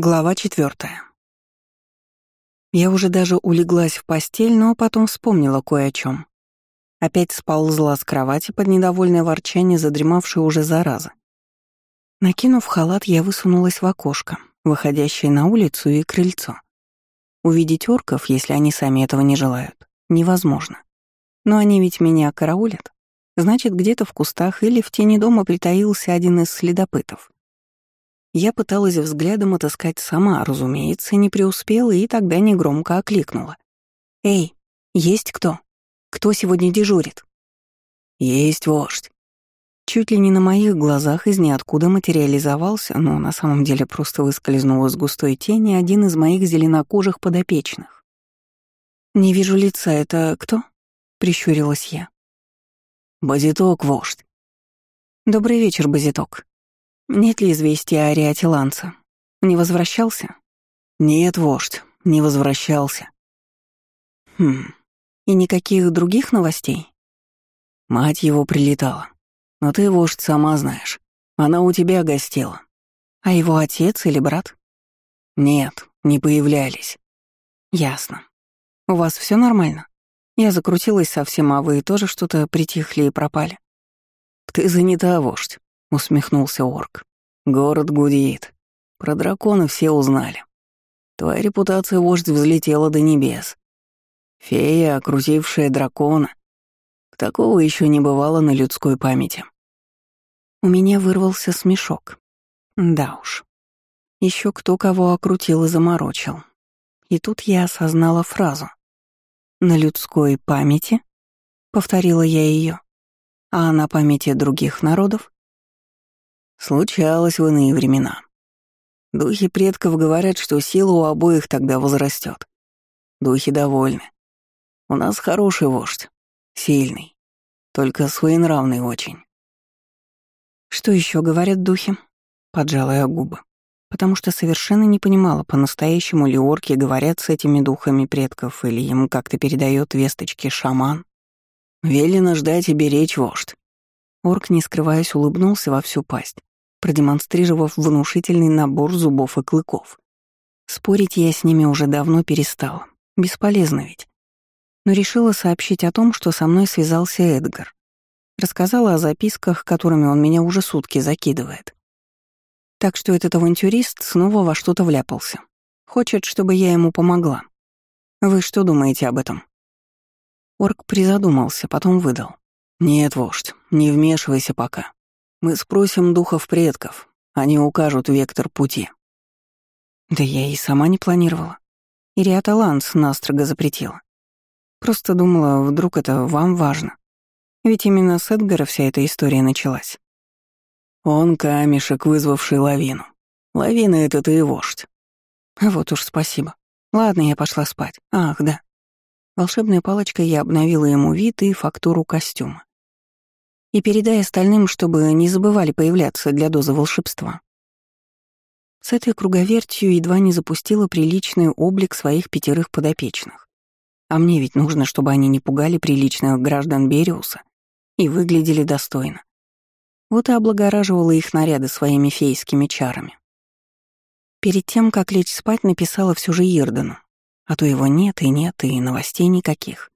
Глава четвертая. Я уже даже улеглась в постель, но потом вспомнила кое о чем. Опять сползла с кровати под недовольное ворчание, задремавшей уже зараза. Накинув халат, я высунулась в окошко, выходящее на улицу и крыльцо. Увидеть орков, если они сами этого не желают, невозможно. Но они ведь меня караулят. Значит, где-то в кустах или в тени дома притаился один из следопытов. Я пыталась взглядом отыскать сама, разумеется, не преуспела и тогда негромко окликнула. «Эй, есть кто? Кто сегодня дежурит?» «Есть вождь». Чуть ли не на моих глазах из ниоткуда материализовался, но на самом деле просто выскользнул из густой тени один из моих зеленокожих подопечных. «Не вижу лица, это кто?» — прищурилась я. «Базиток, вождь». «Добрый вечер, Базиток», нет ли известия о Риате Ланца? Не возвращался? Нет, вождь, не возвращался. Хм. И никаких других новостей? Мать его прилетала. Но ты, вождь, сама знаешь. Она у тебя гостила. А его отец или брат? Нет, не появлялись. Ясно. У вас все нормально? Я закрутилась совсем, а вы тоже что-то притихли и пропали. Ты занята, вождь. — усмехнулся орк. «Город гудит. Про дракона все узнали. Твоя репутация, вождь, взлетела до небес. Фея, окружившая дракона. Такого еще не бывало на людской памяти». У меня вырвался смешок. Да уж. Еще кто кого окрутил и заморочил. И тут я осознала фразу. «На людской памяти?» — повторила я ее. «А на памяти других народов?» Случалось в иные времена. Духи предков говорят, что сила у обоих тогда возрастет. Духи довольны. У нас хороший вождь, сильный, только своенравный очень. Что еще говорят духи? Поджала я губы, потому что совершенно не понимала, по-настоящему ли орки говорят с этими духами предков или им как-то передает весточки шаман. Велено ждать и беречь вождь. Орк, не скрываясь, улыбнулся во всю пасть продемонстрировав внушительный набор зубов и клыков. Спорить я с ними уже давно перестала. Бесполезно ведь. Но решила сообщить о том, что со мной связался Эдгар. Рассказала о записках, которыми он меня уже сутки закидывает. Так что этот авантюрист снова во что-то вляпался. Хочет, чтобы я ему помогла. Вы что думаете об этом? Орк призадумался, потом выдал. «Нет, вождь, не вмешивайся пока. Мы спросим духов предков, они укажут вектор пути. Да я и сама не планировала. Ириата Ланс настрого запретила. Просто думала, вдруг это вам важно. Ведь именно с Эдгара вся эта история началась. Он камешек, вызвавший лавину. Лавина — это ты и вождь. Вот уж спасибо. Ладно, я пошла спать. Ах, да. Волшебной палочкой я обновила ему вид и фактуру костюма. И передай остальным, чтобы не забывали появляться для дозы волшебства. С этой круговертью едва не запустила приличный облик своих пятерых подопечных. А мне ведь нужно, чтобы они не пугали приличных граждан Бериуса и выглядели достойно. Вот и облагораживала их наряды своими фейскими чарами. Перед тем, как лечь спать, написала все же Ирдену. А то его нет и нет, и новостей никаких.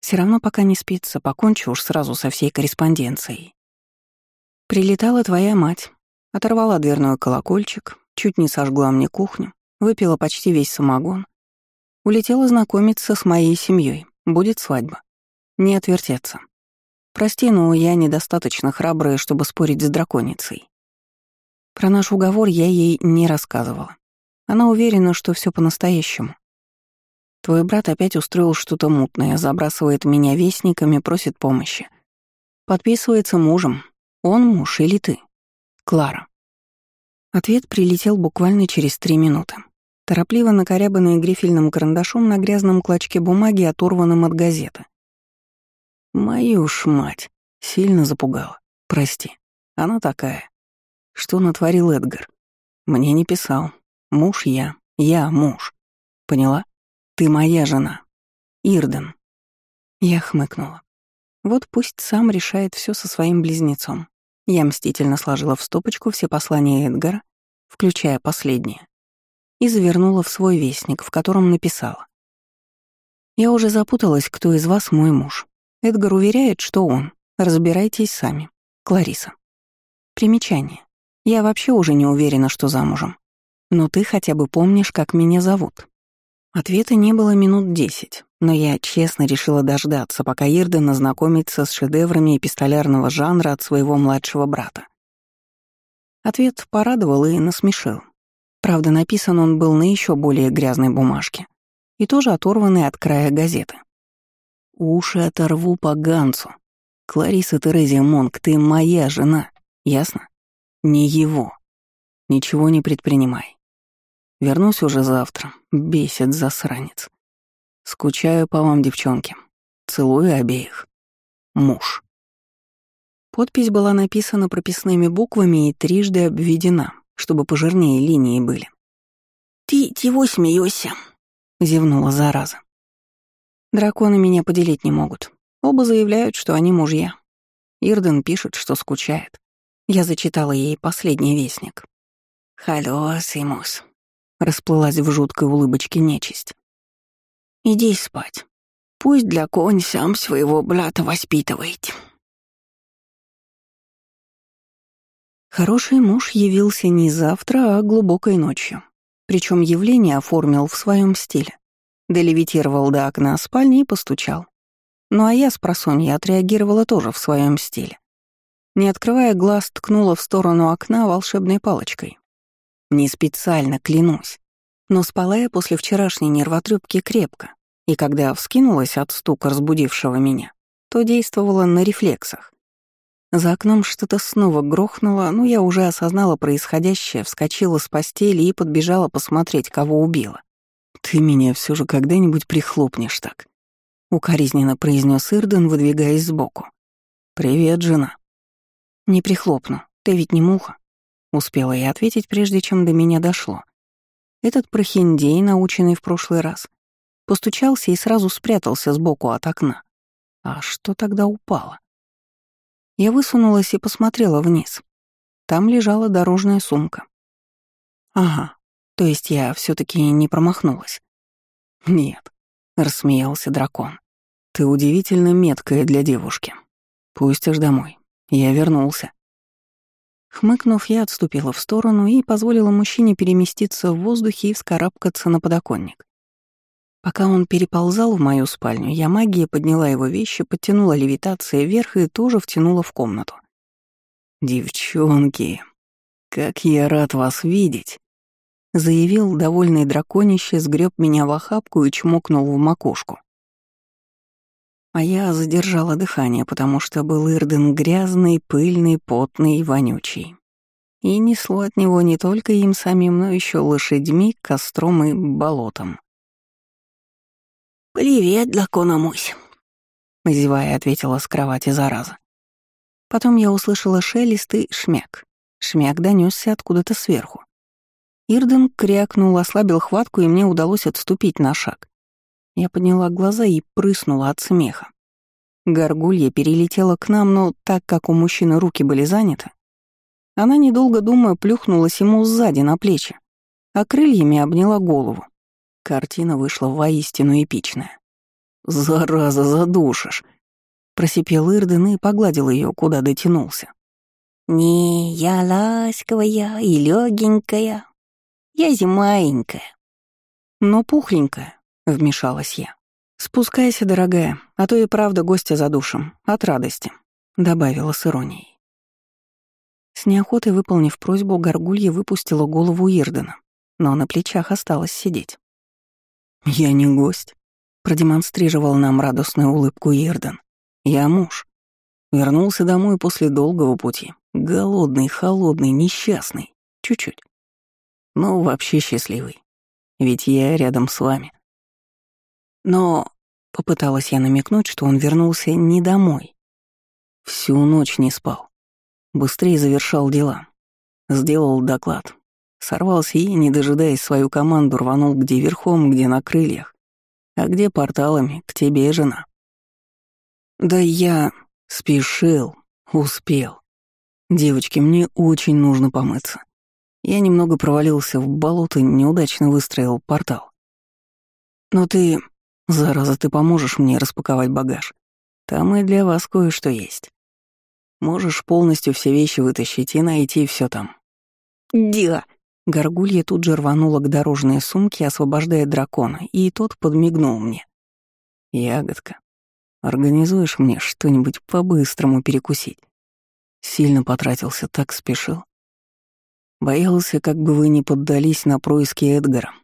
Все равно пока не спится, покончу уж сразу со всей корреспонденцией. Прилетала твоя мать, оторвала дверной колокольчик, чуть не сожгла мне кухню, выпила почти весь самогон. Улетела знакомиться с моей семьей. Будет свадьба. Не отвертеться. Прости, но я недостаточно храбрая, чтобы спорить с драконицей. Про наш уговор я ей не рассказывала. Она уверена, что все по-настоящему. Твой брат опять устроил что-то мутное, забрасывает меня вестниками, просит помощи. Подписывается мужем. Он муж или ты? Клара. Ответ прилетел буквально через три минуты. Торопливо накорябанный грифельным карандашом на грязном клочке бумаги, оторванном от газеты. Мою ж мать. Сильно запугала. Прости. Она такая. Что натворил Эдгар? Мне не писал. Муж я. Я муж. Поняла? Ты моя жена. Ирден. Я хмыкнула. Вот пусть сам решает все со своим близнецом. Я мстительно сложила в стопочку все послания Эдгара, включая последнее. и завернула в свой вестник, в котором написала. «Я уже запуталась, кто из вас мой муж. Эдгар уверяет, что он. Разбирайтесь сами. Клариса». Примечание. Я вообще уже не уверена, что замужем. Но ты хотя бы помнишь, как меня зовут. Ответа не было минут десять, но я честно решила дождаться, пока Ирден ознакомится с шедеврами эпистолярного жанра от своего младшего брата. Ответ порадовал и насмешил. Правда, написан он был на еще более грязной бумажке и тоже оторванный от края газеты. «Уши оторву поганцу. Клариса Терезия Монк, ты моя жена, ясно? Не его. Ничего не предпринимай. Вернусь уже завтра. Бесит засранец. Скучаю по вам, девчонки. Целую обеих. Муж». Подпись была написана прописными буквами и трижды обведена, чтобы пожирнее линии были. «Ты чего смеешься?» — зевнула зараза. «Драконы меня поделить не могут. Оба заявляют, что они мужья. Ирден пишет, что скучает. Я зачитала ей последний вестник. «Халё, Симус», — расплылась в жуткой улыбочке нечисть. «Иди спать. Пусть для конь сам своего брата воспитывает». Хороший муж явился не завтра, а глубокой ночью. Причем явление оформил в своем стиле. Долевитировал до окна спальни и постучал. Ну а я с просонья отреагировала тоже в своем стиле. Не открывая глаз, ткнула в сторону окна волшебной палочкой. Не специально, клянусь. Но спала я после вчерашней нервотрепки крепко, и когда вскинулась от стука разбудившего меня, то действовала на рефлексах. За окном что-то снова грохнуло, но я уже осознала происходящее, вскочила с постели и подбежала посмотреть, кого убила. «Ты меня все же когда-нибудь прихлопнешь так», — укоризненно произнес Ирден, выдвигаясь сбоку. «Привет, жена». «Не прихлопну, ты ведь не муха», — успела я ответить, прежде чем до меня дошло. Этот прохиндей, наученный в прошлый раз, постучался и сразу спрятался сбоку от окна. А что тогда упало? Я высунулась и посмотрела вниз. Там лежала дорожная сумка. Ага, то есть я все таки не промахнулась. Нет, рассмеялся дракон. Ты удивительно меткая для девушки. Пустишь домой. Я вернулся. Хмыкнув, я отступила в сторону и позволила мужчине переместиться в воздухе и вскарабкаться на подоконник. Пока он переползал в мою спальню, я магией подняла его вещи, подтянула левитация вверх и тоже втянула в комнату. «Девчонки, как я рад вас видеть!» Заявил довольный драконище, сгреб меня в охапку и чмокнул в макушку. А я задержала дыхание, потому что был Ирден грязный, пыльный, потный и вонючий. И несло от него не только им самим, но еще лошадьми, костром и болотом. «Привет, дракона-мусь», — зевая ответила с кровати зараза. Потом я услышала шелест и шмяк. Шмяк донесся откуда-то сверху. Ирден крякнул, ослабил хватку, и мне удалось отступить на шаг. Я подняла глаза и прыснула от смеха. Горгулья перелетела к нам, но так как у мужчины руки были заняты, она, недолго думая, плюхнулась ему сзади на плечи, а крыльями обняла голову. Картина вышла воистину эпичная. «Зараза, задушишь!» Просипел Ирден и погладил ее, куда дотянулся. «Не, я ласковая и легенькая. Я зимаенькая». «Но пухленькая», — вмешалась я. «Спускайся, дорогая, а то и правда гостя задушим, от радости», — добавила с иронией. С неохотой выполнив просьбу, Горгулья выпустила голову Ирдена, но на плечах осталось сидеть. «Я не гость», — продемонстрировал нам радостную улыбку Ирден. «Я муж. Вернулся домой после долгого пути. Голодный, холодный, несчастный. Чуть-чуть. Но вообще счастливый. Ведь я рядом с вами». Но попыталась я намекнуть, что он вернулся не домой. Всю ночь не спал. Быстрее завершал дела. Сделал доклад, Сорвался и, не дожидаясь свою команду, рванул где верхом, где на крыльях, а где порталами, к тебе, жена. Да я спешил, успел. Девочки, мне очень нужно помыться. Я немного провалился в болото, неудачно выстроил портал. Но ты, зараза, ты поможешь мне распаковать багаж. Там и для вас кое-что есть. Можешь полностью все вещи вытащить и найти все там. Да. Горгулья тут же рванула к дорожной сумке, освобождая дракона, и тот подмигнул мне. «Ягодка, организуешь мне что-нибудь по-быстрому перекусить?» Сильно потратился, так спешил. Боялся, как бы вы не поддались на происки Эдгара.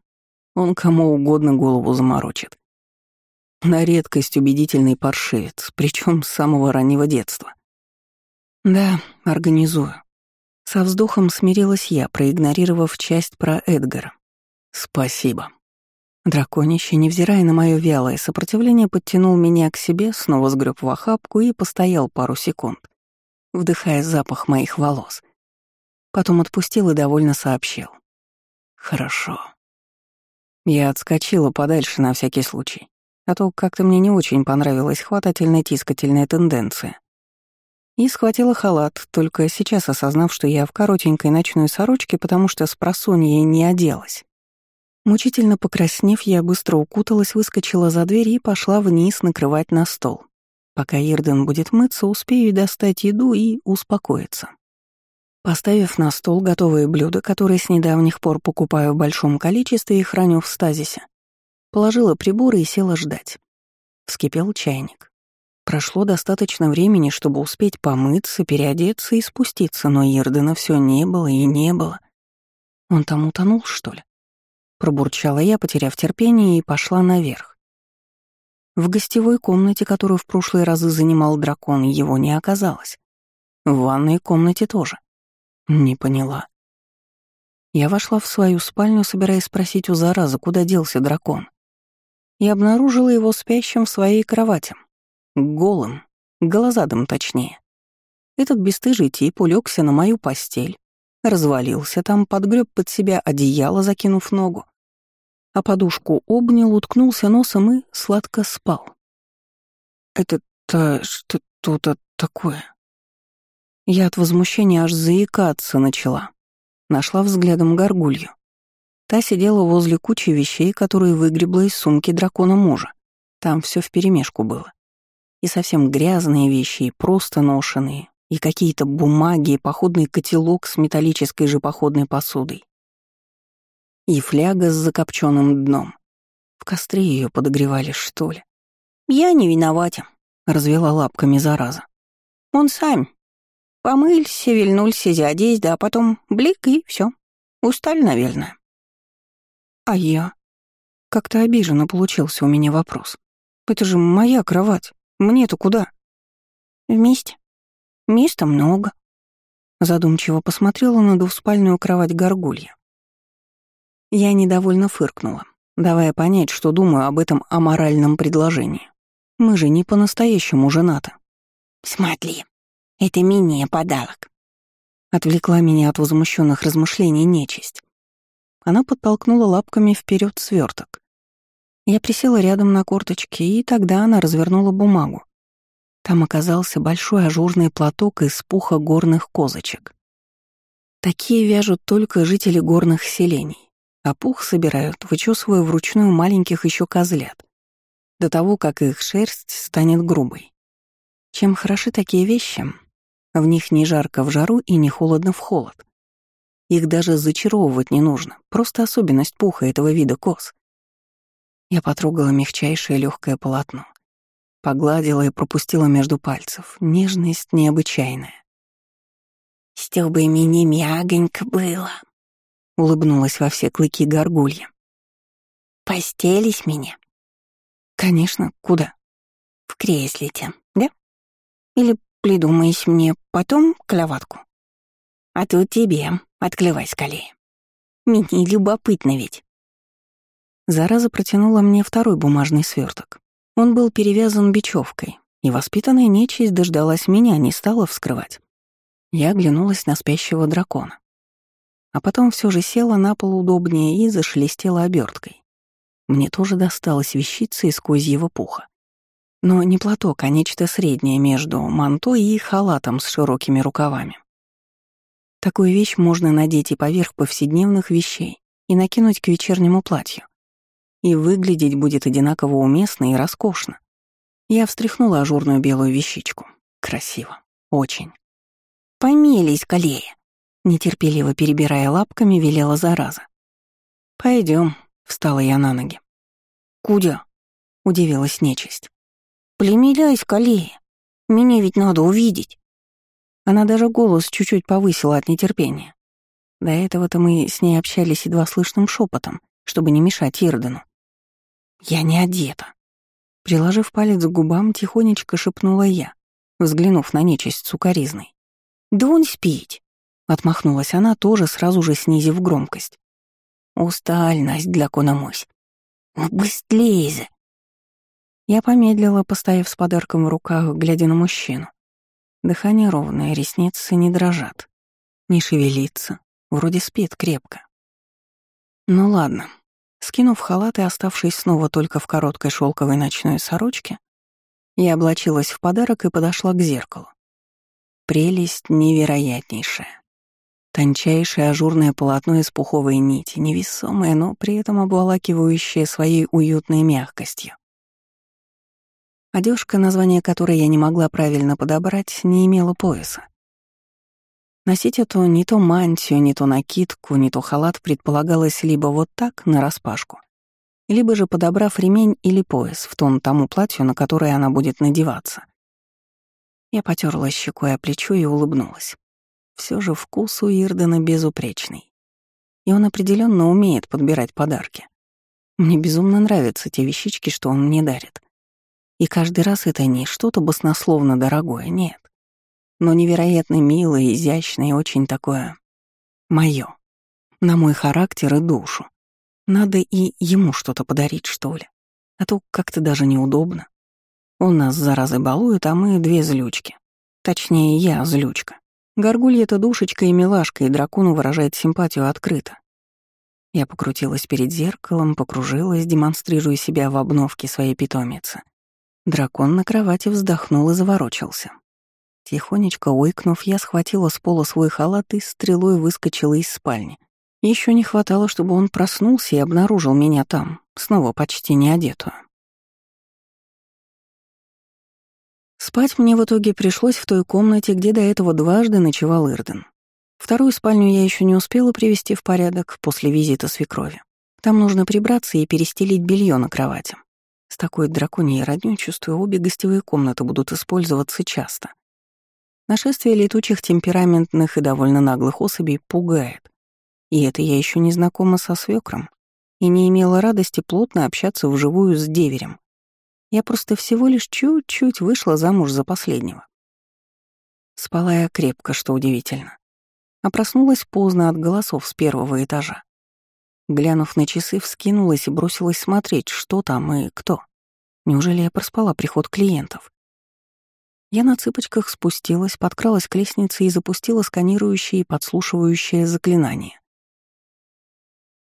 Он кому угодно голову заморочит. На редкость убедительный паршивец, причем с самого раннего детства. Да, организую. Со вздохом смирилась я, проигнорировав часть про Эдгара. Спасибо. Драконище, невзирая на мое вялое сопротивление, подтянул меня к себе, снова сгреб в охапку и постоял пару секунд, вдыхая запах моих волос — Потом отпустил и довольно сообщил. «Хорошо». Я отскочила подальше на всякий случай, а то как-то мне не очень понравилась хватательно-тискательная тенденция. И схватила халат, только сейчас осознав, что я в коротенькой ночной сорочке, потому что с просонья не оделась. Мучительно покраснев, я быстро укуталась, выскочила за дверь и пошла вниз накрывать на стол. Пока Ирден будет мыться, успею достать еду и успокоиться. Поставив на стол готовые блюда, которые с недавних пор покупаю в большом количестве и храню в стазисе, положила приборы и села ждать. Вскипел чайник. Прошло достаточно времени, чтобы успеть помыться, переодеться и спуститься, но Ирдена все не было и не было. Он там утонул, что ли? Пробурчала я, потеряв терпение, и пошла наверх. В гостевой комнате, которую в прошлые разы занимал дракон, его не оказалось. В ванной комнате тоже. Не поняла. Я вошла в свою спальню, собираясь спросить у зараза, куда делся дракон. И обнаружила его спящим в своей кровати. Голым, голозадом точнее. Этот бесстыжий тип улегся на мою постель, развалился там, подгреб под себя одеяло, закинув ногу, а подушку обнял, уткнулся носом и сладко спал. «Это-то что тут такое?» Я от возмущения аж заикаться начала. Нашла взглядом горгулью. Та сидела возле кучи вещей, которые выгребла из сумки дракона мужа. Там все вперемешку было. И совсем грязные вещи, и просто ношенные, и какие-то бумаги, и походный котелок с металлической же походной посудой. И фляга с закопченным дном. В костре ее подогревали, что ли. «Я не виновата», — развела лапками зараза. «Он сам, Помылься, вильнулся, зядесь, да потом блик и все. Устали, наверное. А я? Как-то обиженно получился у меня вопрос. Это же моя кровать. Мне-то куда? Вместе. Места много. Задумчиво посмотрела на двуспальную кровать горгулья. Я недовольно фыркнула, давая понять, что думаю об этом аморальном предложении. Мы же не по-настоящему женаты. «Смотри», это мне подарок. Отвлекла меня от возмущенных размышлений нечисть. Она подтолкнула лапками вперед сверток. Я присела рядом на корточки, и тогда она развернула бумагу. Там оказался большой ажурный платок из пуха горных козочек. Такие вяжут только жители горных селений, а пух собирают, вычесывая вручную маленьких еще козлят, до того, как их шерсть станет грубой. Чем хороши такие вещи, в них не жарко в жару и не холодно в холод. Их даже зачаровывать не нужно, просто особенность пуха этого вида коз. Я потрогала мягчайшее легкое полотно, погладила и пропустила между пальцев. Нежность необычайная. «Стёбы мне мягонько было», — улыбнулась во все клыки горгулья. «Постелись меня?» «Конечно, куда?» «В кресле-те, да? Или Придумаешь мне потом клеватку. А тут тебе, отклевай скорее. Мне любопытно ведь. Зараза протянула мне второй бумажный сверток. Он был перевязан бечевкой, и воспитанная нечисть дождалась меня, не стала вскрывать. Я оглянулась на спящего дракона. А потом все же села на пол удобнее и зашелестела оберткой. Мне тоже досталась вещица из козьего пуха. Но не платок, а нечто среднее между манто и халатом с широкими рукавами. Такую вещь можно надеть и поверх повседневных вещей, и накинуть к вечернему платью. И выглядеть будет одинаково уместно и роскошно. Я встряхнула ажурную белую вещичку. Красиво. Очень. «Помелись, колея!» Нетерпеливо перебирая лапками, велела зараза. Пойдем, встала я на ноги. «Кудя?» — удивилась нечисть. «Племеляй, колея! Меня ведь надо увидеть!» Она даже голос чуть-чуть повысила от нетерпения. До этого-то мы с ней общались едва слышным шепотом, чтобы не мешать Ирдену. «Я не одета», Приложив палец к губам, тихонечко шепнула я, взглянув на нечисть сукоризной. «Да он спить!» — отмахнулась она, тоже сразу же снизив громкость. «Устальность для кономось! Ну, быстрее же!» Я помедлила, постояв с подарком в руках, глядя на мужчину. Дыхание ровное, ресницы не дрожат. Не шевелится, вроде спит крепко. Ну ладно, Скинув халат и оставшись снова только в короткой шелковой ночной сорочке, я облачилась в подарок и подошла к зеркалу. Прелесть невероятнейшая. Тончайшее ажурное полотно из пуховой нити, невесомое, но при этом обволакивающее своей уютной мягкостью. Одежка, название которой я не могла правильно подобрать, не имела пояса. Носить эту не то мантию, не то накидку, не то халат предполагалось либо вот так, нараспашку, либо же подобрав ремень или пояс в тон тому платью, на которое она будет надеваться. Я потерла щекой о плечо и улыбнулась. Все же вкус у Ирдена безупречный. И он определенно умеет подбирать подарки. Мне безумно нравятся те вещички, что он мне дарит. И каждый раз это не что-то баснословно дорогое, нет но невероятно милое, изящное и очень такое... моё. На мой характер и душу. Надо и ему что-то подарить, что ли. А то как-то даже неудобно. Он нас, заразы, балует, а мы две злючки. Точнее, я злючка. Горгулья-то душечка и милашка, и дракону выражает симпатию открыто. Я покрутилась перед зеркалом, покружилась, демонстрируя себя в обновке своей питомицы. Дракон на кровати вздохнул и заворочился. Тихонечко ойкнув, я схватила с пола свой халат и стрелой выскочила из спальни. Еще не хватало, чтобы он проснулся и обнаружил меня там, снова почти не одетую. Спать мне в итоге пришлось в той комнате, где до этого дважды ночевал Ирден. Вторую спальню я еще не успела привести в порядок после визита свекрови. Там нужно прибраться и перестелить белье на кровати. С такой драконьей роднёй, чувствую, обе гостевые комнаты будут использоваться часто. Нашествие летучих темпераментных и довольно наглых особей пугает. И это я еще не знакома со свекром и не имела радости плотно общаться вживую с деверем. Я просто всего лишь чуть-чуть вышла замуж за последнего. Спала я крепко, что удивительно. А проснулась поздно от голосов с первого этажа. Глянув на часы, вскинулась и бросилась смотреть, что там и кто. Неужели я проспала приход клиентов? Я на цыпочках спустилась, подкралась к лестнице и запустила сканирующее и подслушивающее заклинание.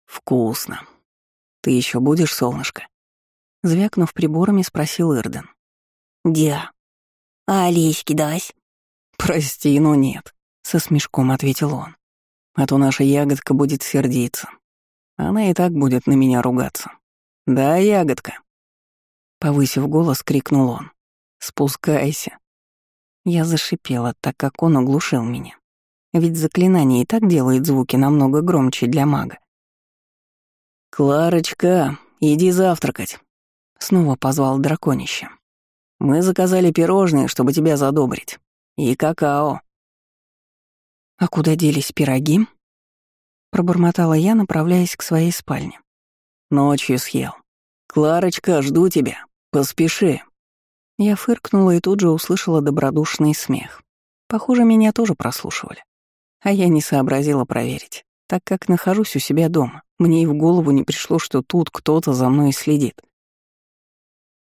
«Вкусно. Ты еще будешь, солнышко?» Звякнув приборами, спросил Ирден. «Дя. А Олеськи дась?» «Прости, но нет», — со смешком ответил он. «А то наша ягодка будет сердиться. Она и так будет на меня ругаться. Да, ягодка?» Повысив голос, крикнул он. «Спускайся. Я зашипела, так как он оглушил меня. Ведь заклинание и так делает звуки намного громче для мага. «Кларочка, иди завтракать», — снова позвал драконище. «Мы заказали пирожные, чтобы тебя задобрить. И какао». «А куда делись пироги?» Пробормотала я, направляясь к своей спальне. «Ночью съел. Кларочка, жду тебя. Поспеши». Я фыркнула и тут же услышала добродушный смех. Похоже, меня тоже прослушивали. А я не сообразила проверить, так как нахожусь у себя дома. Мне и в голову не пришло, что тут кто-то за мной следит.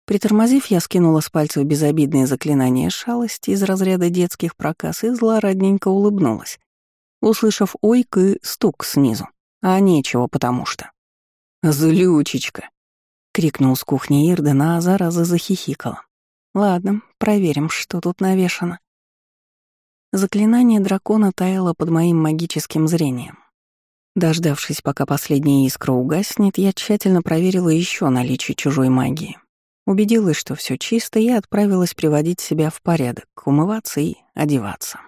Притормозив, я скинула с пальцев безобидные заклинания шалости из разряда детских проказ и злорадненько улыбнулась, услышав ойк и стук снизу. А нечего, потому что. «Злючечка!» — крикнул с кухни Ирден, а зараза захихикала. Ладно, проверим, что тут навешано. Заклинание дракона таяло под моим магическим зрением. Дождавшись, пока последняя искра угаснет, я тщательно проверила еще наличие чужой магии. Убедилась, что все чисто, и отправилась приводить себя в порядок, умываться и одеваться.